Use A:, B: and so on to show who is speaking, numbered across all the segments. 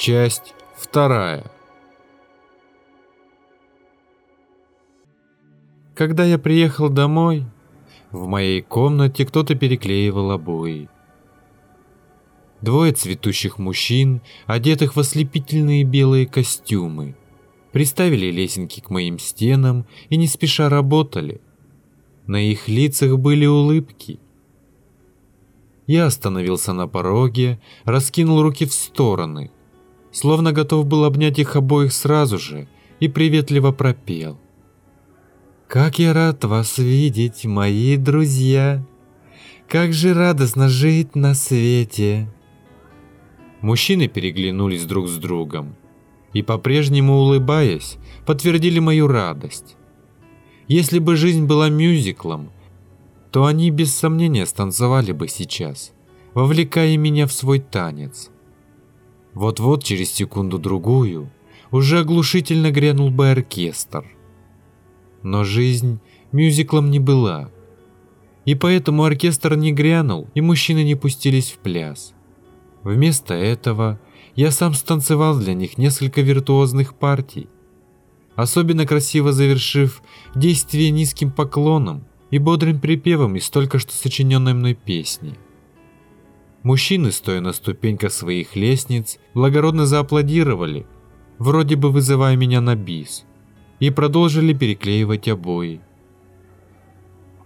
A: Часть вторая. Когда я приехал домой, в моей комнате кто-то переклеивал обои. Двое цветущих мужчин, одетых в ослепительные белые костюмы, приставили лесенки к моим стенам и не спеша работали. На их лицах были улыбки. Я остановился на пороге, раскинул руки в стороны, словно готов был обнять их обоих сразу же и приветливо пропел. «Как я рад вас видеть, мои друзья! Как же радостно жить на свете!» Мужчины переглянулись друг с другом и, по-прежнему улыбаясь, подтвердили мою радость. Если бы жизнь была мюзиклом, то они без сомнения станцевали бы сейчас, вовлекая меня в свой танец. Вот-вот через секунду-другую уже оглушительно грянул бы оркестр. Но жизнь мюзиклом не была. И поэтому оркестр не грянул, и мужчины не пустились в пляс. Вместо этого я сам станцевал для них несколько виртуозных партий, особенно красиво завершив действие низким поклоном и бодрым припевом из только что сочиненной мной песни. Мужчины, стоя на ступеньках своих лестниц, благородно зааплодировали, вроде бы вызывая меня на бис, и продолжили переклеивать обои.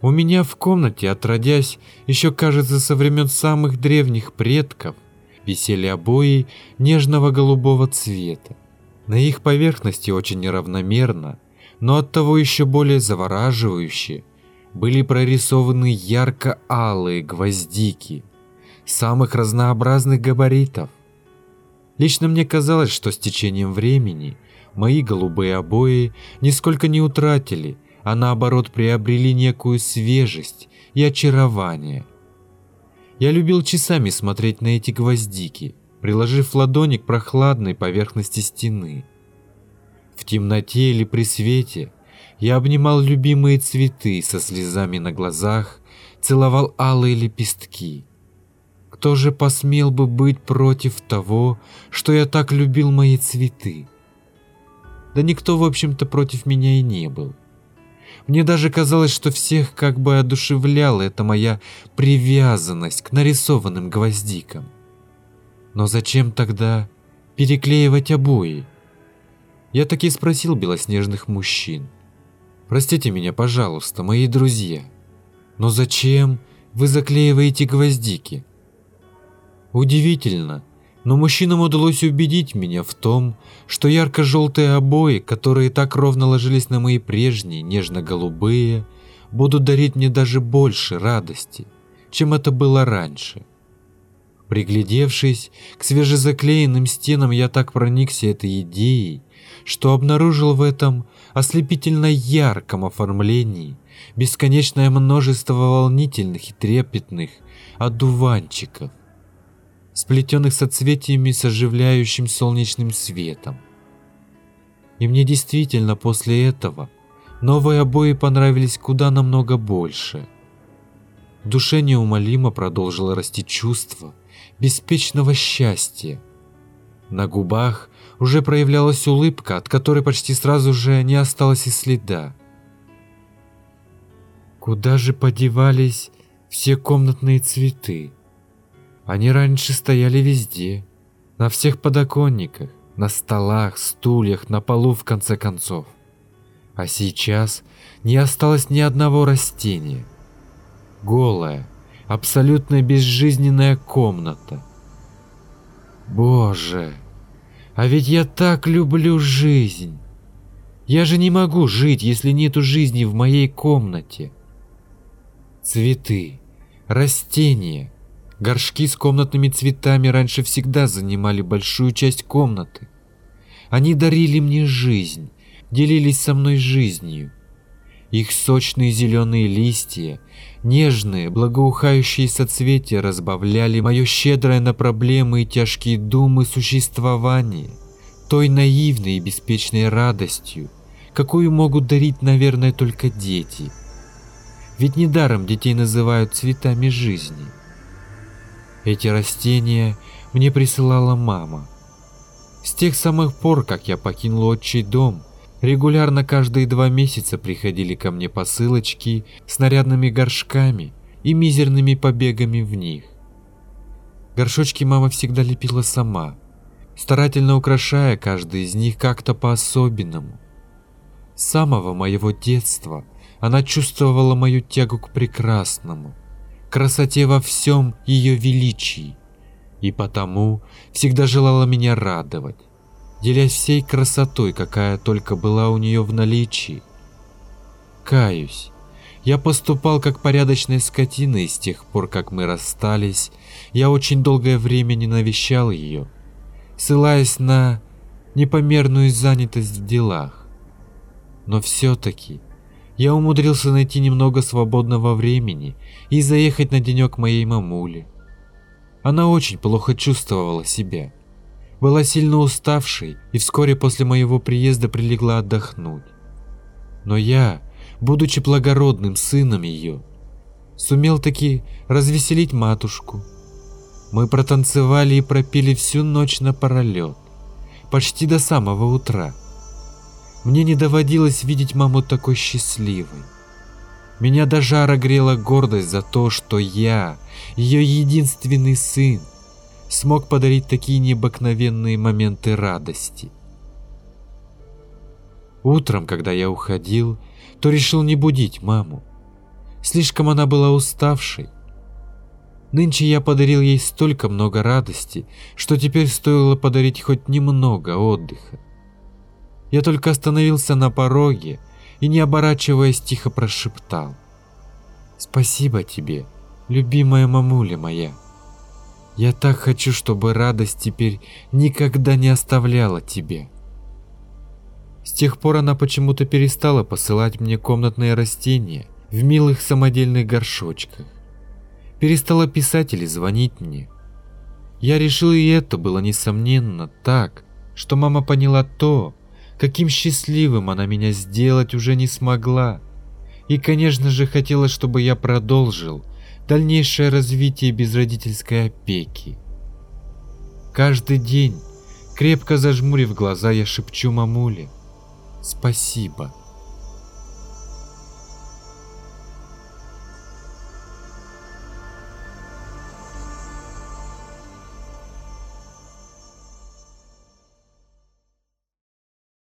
A: У меня в комнате, отродясь, еще кажется со времен самых древних предков, висели обои нежного голубого цвета. На их поверхности очень неравномерно, но оттого еще более завораживающе, были прорисованы ярко-алые гвоздики самых разнообразных габаритов. Лично мне казалось, что с течением времени мои голубые обои нисколько не утратили, а наоборот приобрели некую свежесть и очарование – я любил часами смотреть на эти гвоздики, приложив ладони к прохладной поверхности стены. В темноте или при свете я обнимал любимые цветы со слезами на глазах, целовал алые лепестки. Кто же посмел бы быть против того, что я так любил мои цветы? Да никто, в общем-то, против меня и не был. Мне даже казалось, что всех как бы одушевляла эта моя привязанность к нарисованным гвоздикам. Но зачем тогда переклеивать обои? Я таки спросил белоснежных мужчин. Простите меня, пожалуйста, мои друзья, но зачем вы заклеиваете гвоздики? Удивительно, но мужчинам удалось убедить меня в том, что ярко-желтые обои, которые так ровно ложились на мои прежние нежно-голубые, будут дарить мне даже больше радости, чем это было раньше. Приглядевшись к свежезаклеенным стенам, я так проникся этой идеей, что обнаружил в этом ослепительно ярком оформлении бесконечное множество волнительных и трепетных одуванчиков, сплетенных соцветиями с оживляющим солнечным светом. И мне действительно после этого новые обои понравились куда намного больше. В душе неумолимо продолжило расти чувство беспечного счастья. На губах уже проявлялась улыбка, от которой почти сразу же не осталось и следа. Куда же подевались все комнатные цветы? Они раньше стояли везде, на всех подоконниках, на столах, стульях, на полу в конце концов. А сейчас не осталось ни одного растения. Голая, абсолютно безжизненная комната. Боже, а ведь я так люблю жизнь. Я же не могу жить, если нету жизни в моей комнате. Цветы, растения, Горшки с комнатными цветами раньше всегда занимали большую часть комнаты. Они дарили мне жизнь, делились со мной жизнью. Их сочные зеленые листья, нежные, благоухающие соцветия разбавляли мое щедрое на проблемы и тяжкие думы существования, той наивной и беспечной радостью, какую могут дарить, наверное, только дети. Ведь недаром детей называют цветами жизни. Эти растения мне присылала мама. С тех самых пор, как я покинул отчий дом, регулярно каждые два месяца приходили ко мне посылочки с нарядными горшками и мизерными побегами в них. Горшочки мама всегда лепила сама, старательно украшая каждый из них как-то по-особенному. С самого моего детства она чувствовала мою тягу к прекрасному, красоте во всем ее величии, и потому всегда желала меня радовать, делясь всей красотой, какая только была у нее в наличии. Каюсь, я поступал как порядочная скотина и с тех пор, как мы расстались, я очень долгое время не навещал ее, ссылаясь на непомерную занятость в делах. Но все-таки я умудрился найти немного свободного времени и заехать на денек моей мамуле. Она очень плохо чувствовала себя, была сильно уставшей и вскоре после моего приезда прилегла отдохнуть. Но я, будучи благородным сыном ее, сумел таки развеселить матушку. Мы протанцевали и пропили всю ночь напролет, почти до самого утра. Мне не доводилось видеть маму такой счастливой. Меня до жара грела гордость за то, что я, ее единственный сын, смог подарить такие необыкновенные моменты радости. Утром, когда я уходил, то решил не будить маму. Слишком она была уставшей. Нынче я подарил ей столько много радости, что теперь стоило подарить хоть немного отдыха. Я только остановился на пороге и, не оборачиваясь, тихо прошептал. «Спасибо тебе, любимая мамуля моя. Я так хочу, чтобы радость теперь никогда не оставляла тебя». С тех пор она почему-то перестала посылать мне комнатные растения в милых самодельных горшочках. Перестала писать или звонить мне. Я решил, и это было несомненно так, что мама поняла то, Каким счастливым она меня сделать уже не смогла. И, конечно же, хотела, чтобы я продолжил дальнейшее развитие безродительской опеки. Каждый день, крепко зажмурив глаза, я шепчу мамуле «Спасибо».